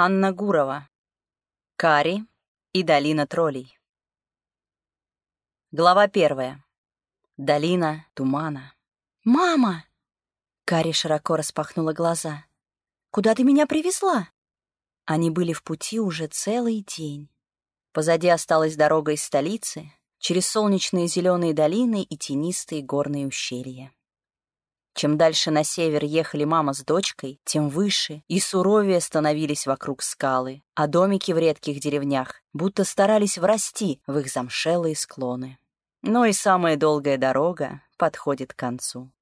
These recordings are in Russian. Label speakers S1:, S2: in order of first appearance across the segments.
S1: Анна Гурова. Кари и долина троллей. Глава первая. Долина тумана.
S2: «Мама!» Кари широко распахнула глаза. «Куда ты меня привезла?» Они были в пути уже целый день.
S1: Позади осталась дорога из столицы, через солнечные зеленые долины и тенистые горные ущелья. Чем дальше на север ехали мама с дочкой, тем выше и суровее становились вокруг скалы, а домики в редких деревнях будто старались врасти в их замшелые склоны. Но и самая долгая дорога подходит к концу.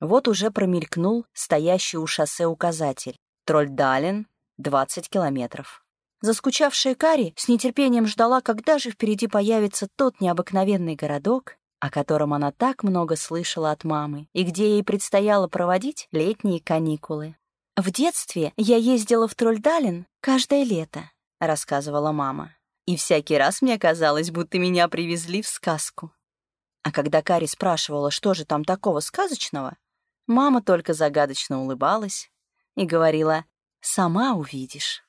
S1: Вот уже промелькнул стоящий у шоссе указатель. Трольдален, 20 километров. Заскучавшая Кари с нетерпением ждала, когда же впереди появится тот необыкновенный городок, о котором она так много слышала от мамы и где ей предстояло проводить летние каникулы.
S2: «В детстве я ездила в Трольдален каждое лето», —
S1: рассказывала мама. «И всякий раз мне казалось, будто меня привезли в сказку». А когда Кари спрашивала, что же там такого сказочного, мама только загадочно улыбалась и говорила «Сама увидишь».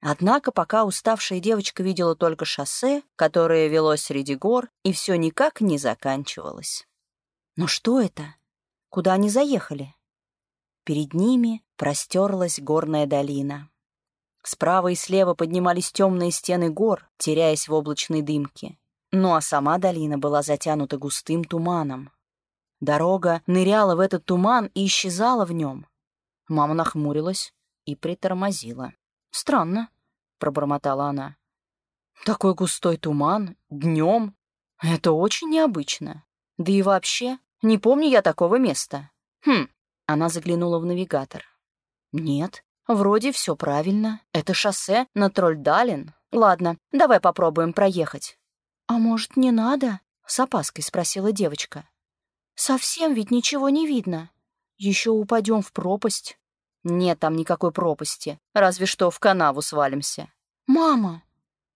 S1: Однако пока уставшая девочка видела только шоссе, которое вело среди гор, и все никак не заканчивалось. Но что это? Куда они заехали? Перед ними простерлась горная долина. Справа и слева поднимались темные стены гор, теряясь в облачной дымке. Ну а сама долина была затянута густым туманом. Дорога ныряла в этот туман и исчезала в нем. Мама нахмурилась и притормозила. «Странно», — пробормотала она. «Такой густой туман, днем. Это очень необычно. Да и вообще, не помню я такого места. Хм». Она заглянула в навигатор. «Нет, вроде все правильно. Это шоссе на Трольдален. Ладно, давай попробуем проехать».
S2: «А может, не надо?»
S1: — с опаской спросила девочка.
S2: «Совсем ведь ничего не видно. Еще упадем в пропасть».
S1: Нет там никакой пропасти, разве что в канаву свалимся.
S2: Мама!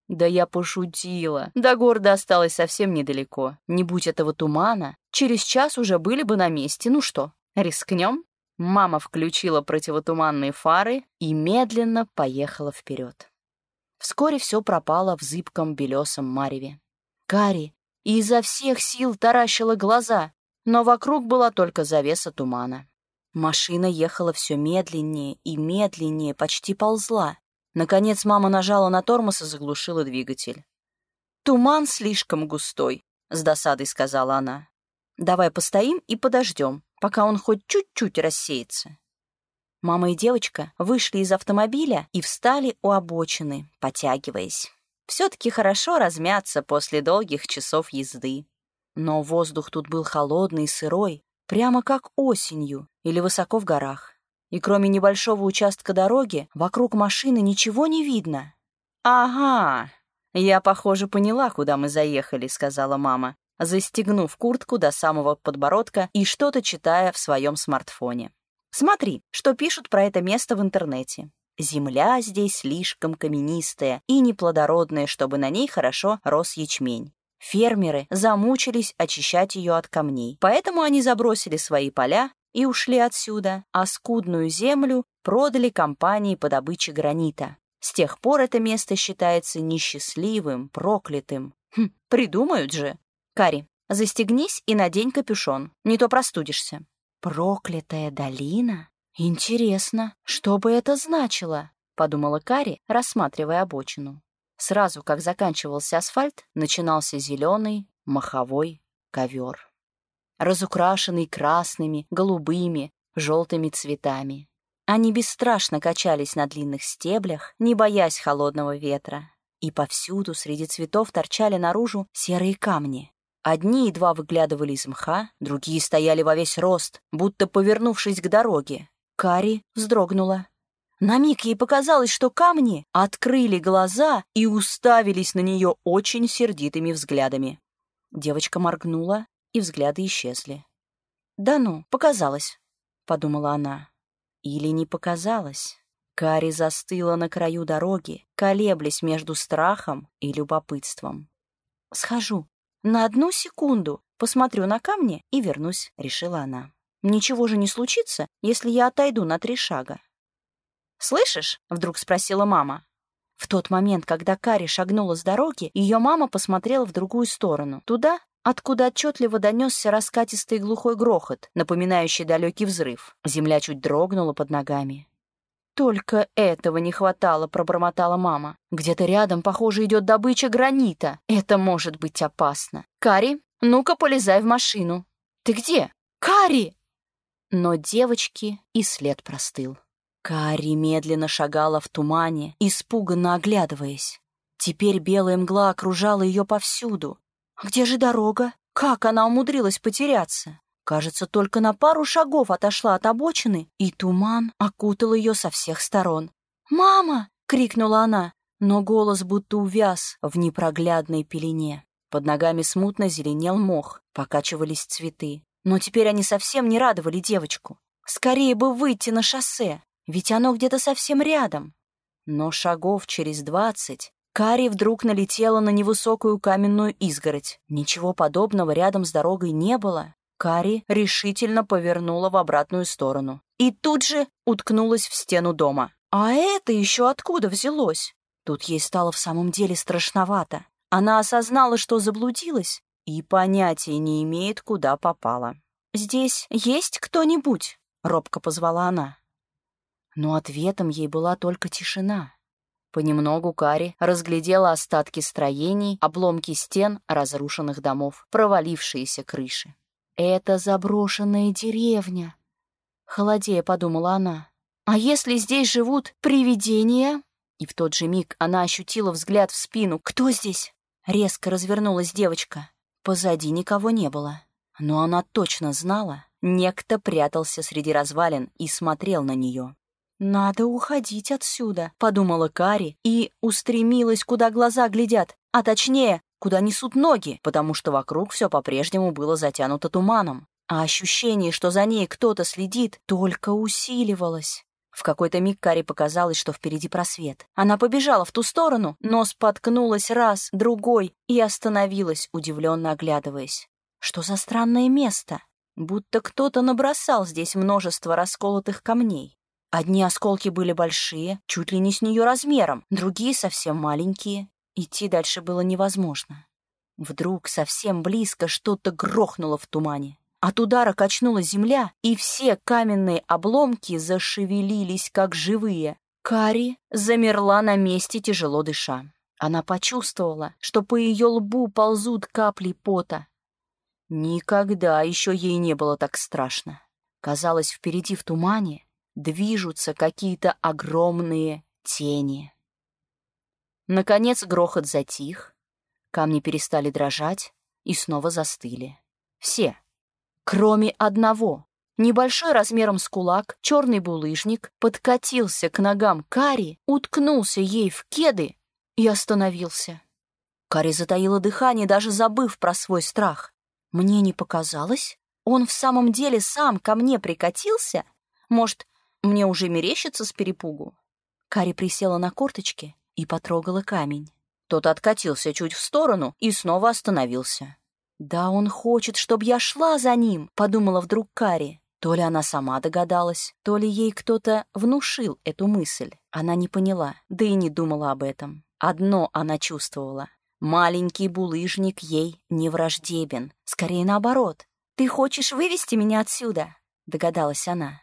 S1: Да я пошутила. До города осталось совсем недалеко. Не будь этого тумана, через час уже были бы на месте. Ну что, рискнем? Мама включила противотуманные фары и медленно поехала вперед. Вскоре все пропало в зыбком белесом мареве. Кари изо всех сил таращила глаза, но вокруг была только завеса тумана. Машина ехала все медленнее и медленнее, почти ползла. Наконец мама нажала на тормоз и заглушила двигатель. «Туман слишком густой», — с досадой сказала она. «Давай постоим и подождем, пока он хоть чуть-чуть рассеется». Мама и девочка вышли из автомобиля и встали у обочины, потягиваясь. Все-таки хорошо размяться после долгих часов езды. Но воздух тут был холодный и сырой, Прямо как осенью или высоко в горах. И кроме небольшого участка дороги, вокруг машины ничего не видно. «Ага, я, похоже, поняла, куда мы заехали», — сказала мама, застегнув куртку до самого подбородка и что-то читая в своем смартфоне. «Смотри, что пишут про это место в интернете. Земля здесь слишком каменистая и неплодородная, чтобы на ней хорошо рос ячмень. Фермеры замучились очищать ее от камней, поэтому они забросили свои поля и ушли отсюда, а скудную землю продали компании по добыче гранита. С тех пор это место считается несчастливым, проклятым. Хм, придумают же. Кари, застегнись и надень капюшон, не то простудишься. Проклятая долина? Интересно, что бы это значило? Подумала Кари, рассматривая обочину. Сразу, как заканчивался асфальт, начинался зеленый маховой ковер, разукрашенный красными, голубыми, желтыми цветами. Они бесстрашно качались на длинных стеблях, не боясь холодного ветра. И повсюду среди цветов торчали наружу серые камни. Одни едва выглядывали из мха, другие стояли во весь рост, будто повернувшись к дороге. Кари вздрогнула. На миг ей показалось, что камни открыли глаза и уставились на нее очень сердитыми взглядами. Девочка моргнула, и взгляды исчезли. «Да ну, показалось», — подумала она. Или не показалось. Кари застыла на краю дороги, колеблясь между страхом и любопытством. «Схожу. На одну секунду. Посмотрю на камни и вернусь», — решила она. «Ничего же не случится, если я отойду на три шага».
S2: «Слышишь?» — вдруг спросила мама. В тот момент, когда Кари шагнула с дороги, ее мама посмотрела в другую сторону, туда, откуда отчетливо донесся раскатистый глухой грохот, напоминающий далекий взрыв. Земля чуть дрогнула под ногами. «Только этого не хватало», — пробормотала мама. «Где-то рядом, похоже, идет добыча гранита. Это может быть опасно. Кари, ну-ка, полезай в машину». «Ты где? Кари!» Но девочки и след простыл. Кари медленно шагала в тумане, испуганно оглядываясь. Теперь белая мгла окружала ее повсюду. Где же дорога? Как она умудрилась потеряться? Кажется, только на пару шагов отошла от обочины, и туман окутал ее со всех сторон. «Мама!» — крикнула она, но голос будто увяз в непроглядной пелене. Под ногами смутно зеленел мох, покачивались цветы. Но теперь они совсем не радовали девочку. Скорее бы выйти на шоссе, ведь оно где-то совсем рядом. Но шагов через двадцать Кари вдруг налетела на невысокую каменную изгородь. Ничего подобного рядом с дорогой не было. Кари решительно повернула в обратную сторону и тут же уткнулась в стену дома. А это еще откуда взялось? Тут ей стало в самом деле страшновато. Она осознала, что заблудилась, и понятия не имеет, куда попала. «Здесь есть кто-нибудь?» — робко позвала она. Но ответом ей была только тишина. Понемногу Кари разглядела остатки строений, обломки стен разрушенных домов, провалившиеся крыши. «Это заброшенная деревня», — холодея подумала она. «А если здесь живут привидения?» И в тот же миг она ощутила взгляд в спину. «Кто здесь?» Резко развернулась девочка. Позади никого не было. Но она точно знала, некто прятался среди развалин и смотрел на нее. «Надо уходить отсюда», — подумала Кари и устремилась, куда глаза глядят, а точнее, куда несут ноги, потому что вокруг все по-прежнему было затянуто туманом. А ощущение, что за ней кто-то следит, только усиливалось. В какой-то миг Кари показалось, что впереди просвет. Она побежала в ту сторону, но споткнулась раз, другой и остановилась, удивленно оглядываясь. Что за странное место? Будто кто-то набросал здесь множество расколотых камней. Одни осколки были большие, чуть ли не с нее размером, другие совсем маленькие. Идти дальше было невозможно. Вдруг совсем близко что-то грохнуло в тумане. От удара качнула земля, и все каменные обломки зашевелились, как живые. Кари замерла на месте, тяжело дыша. Она почувствовала, что по ее лбу ползут капли пота. Никогда еще ей не было так страшно. Казалось, впереди в тумане движутся какие-то огромные тени. Наконец грохот затих, камни перестали дрожать и снова застыли. Все, кроме одного. Небольшой размером с кулак черный булыжник подкатился к ногам Кари, уткнулся ей в кеды и остановился. Кари затаила дыхание, даже забыв про свой страх. Мне не показалось? Он в самом деле сам ко мне прикатился? Может, мне уже мерещится с перепугу. Кари присела на корточки и потрогала камень. Тот откатился чуть в сторону и снова остановился. «Да он хочет, чтобы я шла за ним», — подумала вдруг Кари. То ли она сама догадалась, то ли ей кто-то внушил эту мысль. Она не поняла, да и не думала об этом. Одно она чувствовала. Маленький булыжник ей не враждебен. Скорее наоборот. «Ты хочешь вывести меня отсюда?» — догадалась она.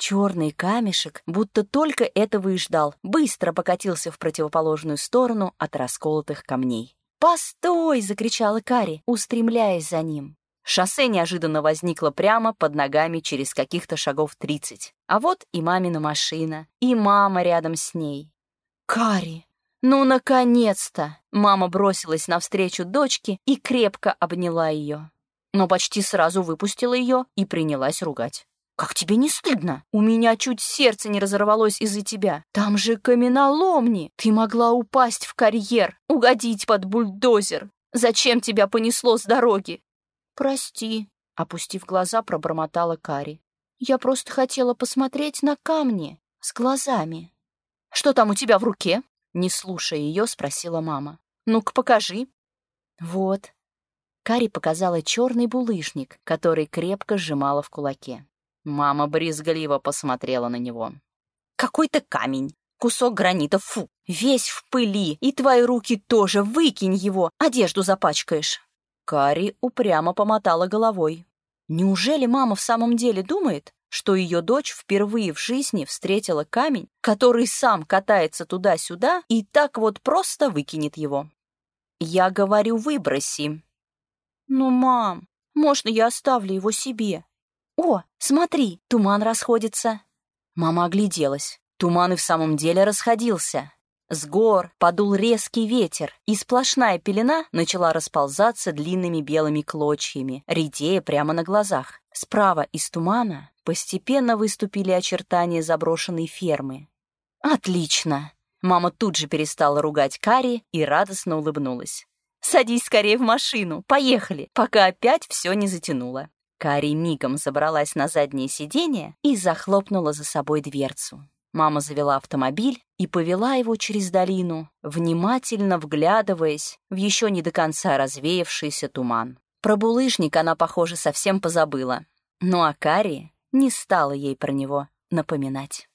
S2: Черный камешек, будто только этого и ждал, быстро покатился в противоположную сторону от расколотых камней. «Постой!» — закричала Кари, устремляясь за ним. Шоссе неожиданно возникло прямо под ногами через каких-то шагов тридцать. А вот и мамина машина, и мама рядом с ней. «Кари! Ну, наконец-то!» Мама бросилась навстречу дочке и крепко обняла ее. Но почти сразу выпустила ее и принялась ругать. «Как тебе не стыдно? У меня чуть сердце не разорвалось из-за тебя. Там же каменоломни. Ты могла упасть в карьер, угодить под бульдозер. Зачем тебя понесло с дороги?» «Прости», — опустив глаза, пробормотала Кари. «Я просто хотела посмотреть на камни с глазами». «Что там у тебя в руке?» Не слушая ее, спросила мама. «Ну-ка, покажи». «Вот». Кари показала черный булыжник, который крепко сжимала в кулаке. Мама брезгливо посмотрела на него. какой-то камень. Кусок гранита, фу, весь в пыли, и твои руки тоже, выкинь его, одежду запачкаешь». Кари упрямо помотала головой. Неужели мама в самом деле думает, что ее дочь впервые в жизни встретила камень, который сам катается туда-сюда и так вот просто выкинет его? Я говорю, выброси. Ну, мам, можно я оставлю его себе? О, смотри, туман расходится. Мама огляделась. Туман и в самом деле расходился. С гор подул резкий ветер, и сплошная пелена начала расползаться длинными белыми клочьями, редея прямо на глазах. Справа из тумана постепенно выступили очертания заброшенной фермы. «Отлично!» Мама тут же перестала ругать Кари и радостно улыбнулась. «Садись скорее в машину, поехали, пока опять все не затянуло». Кари мигом забралась на заднее сиденье и захлопнула за собой дверцу. Мама завела автомобиль и повела его через долину, внимательно вглядываясь в еще не до конца развеявшийся туман. Про булыжник она, похоже, совсем позабыла. Ну а Кари не стала ей про него напоминать.